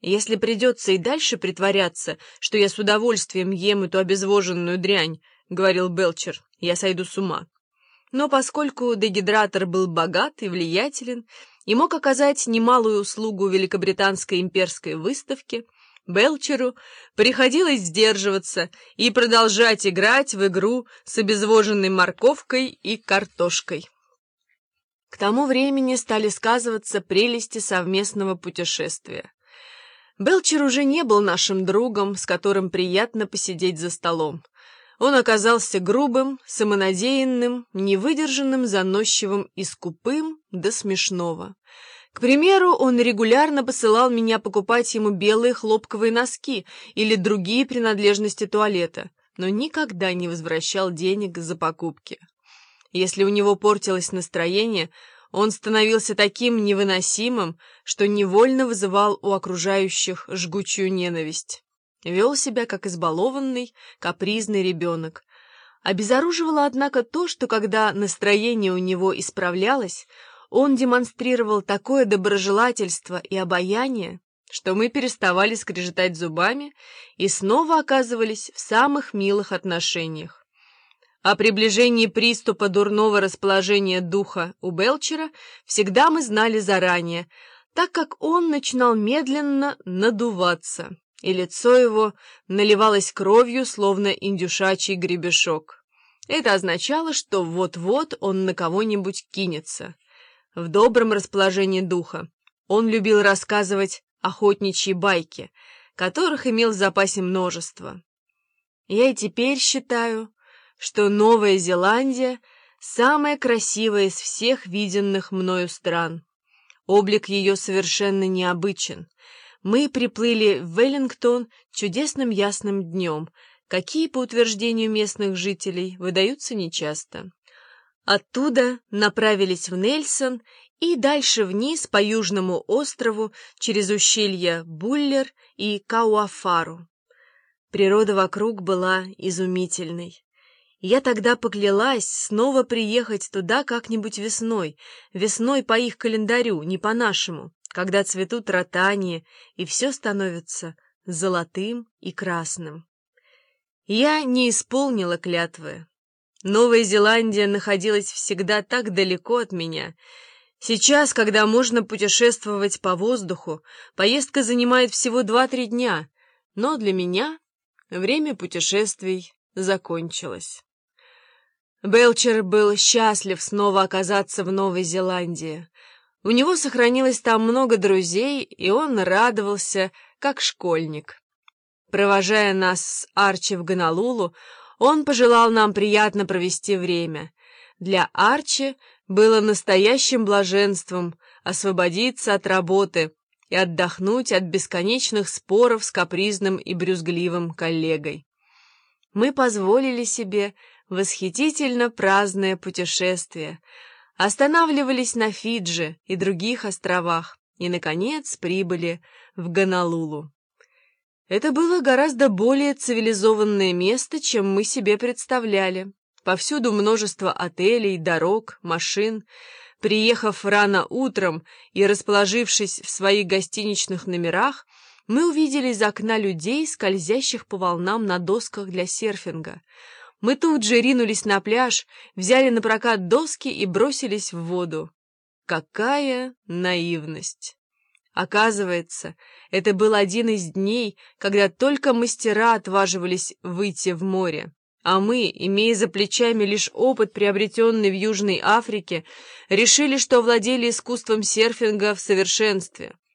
Если придется и дальше притворяться, что я с удовольствием ем эту обезвоженную дрянь, — говорил Белчер, — я сойду с ума. Но поскольку дегидратор был богат и влиятелен и мог оказать немалую услугу Великобританской имперской выставке, Белчеру приходилось сдерживаться и продолжать играть в игру с обезвоженной морковкой и картошкой. К тому времени стали сказываться прелести совместного путешествия. Белчер уже не был нашим другом, с которым приятно посидеть за столом. Он оказался грубым, самонадеянным, невыдержанным, заносчивым и скупым до смешного. К примеру, он регулярно посылал меня покупать ему белые хлопковые носки или другие принадлежности туалета, но никогда не возвращал денег за покупки. Если у него портилось настроение, он становился таким невыносимым, что невольно вызывал у окружающих жгучую ненависть. Вел себя как избалованный, капризный ребенок. Обезоруживало, однако, то, что когда настроение у него исправлялось, он демонстрировал такое доброжелательство и обаяние, что мы переставали скрежетать зубами и снова оказывались в самых милых отношениях. О приближении приступа дурного расположения духа у Белчера всегда мы знали заранее, так как он начинал медленно надуваться и лицо его наливалось кровью, словно индюшачий гребешок. Это означало, что вот-вот он на кого-нибудь кинется. В добром расположении духа он любил рассказывать охотничьи байки, которых имел в запасе множество. Я и теперь считаю, что Новая Зеландия — самая красивая из всех виденных мною стран. Облик ее совершенно необычен — мы приплыли в Веллингтон чудесным ясным днем, какие, по утверждению местных жителей, выдаются нечасто. Оттуда направились в Нельсон и дальше вниз по Южному острову через ущелья Буллер и Кауафару. Природа вокруг была изумительной. Я тогда поклялась снова приехать туда как-нибудь весной, весной по их календарю, не по нашему когда цветут ротании, и все становится золотым и красным. Я не исполнила клятвы. Новая Зеландия находилась всегда так далеко от меня. Сейчас, когда можно путешествовать по воздуху, поездка занимает всего два-три дня, но для меня время путешествий закончилось. Белчер был счастлив снова оказаться в Новой Зеландии. У него сохранилось там много друзей, и он радовался, как школьник. Провожая нас с Арчи в Гонолулу, он пожелал нам приятно провести время. Для Арчи было настоящим блаженством освободиться от работы и отдохнуть от бесконечных споров с капризным и брюзгливым коллегой. Мы позволили себе восхитительно праздное путешествие — останавливались на Фиджи и других островах и, наконец, прибыли в Гонолулу. Это было гораздо более цивилизованное место, чем мы себе представляли. Повсюду множество отелей, дорог, машин. Приехав рано утром и расположившись в своих гостиничных номерах, мы увидели из окна людей, скользящих по волнам на досках для серфинга — мы тут же ринулись на пляж, взяли на прокат доски и бросились в воду. Какая наивность! Оказывается, это был один из дней, когда только мастера отваживались выйти в море. А мы, имея за плечами лишь опыт, приобретенный в Южной Африке, решили, что владели искусством серфинга в совершенстве —